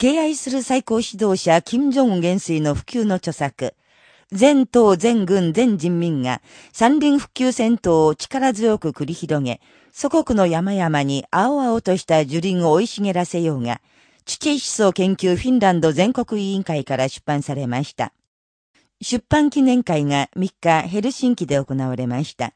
敬愛する最高指導者、金正恩元帥の普及の著作、全党全軍全人民が山林復旧戦闘を力強く繰り広げ、祖国の山々に青々とした樹林を生い茂らせようが、父思想研究フィンランド全国委員会から出版されました。出版記念会が3日ヘルシンキで行われました。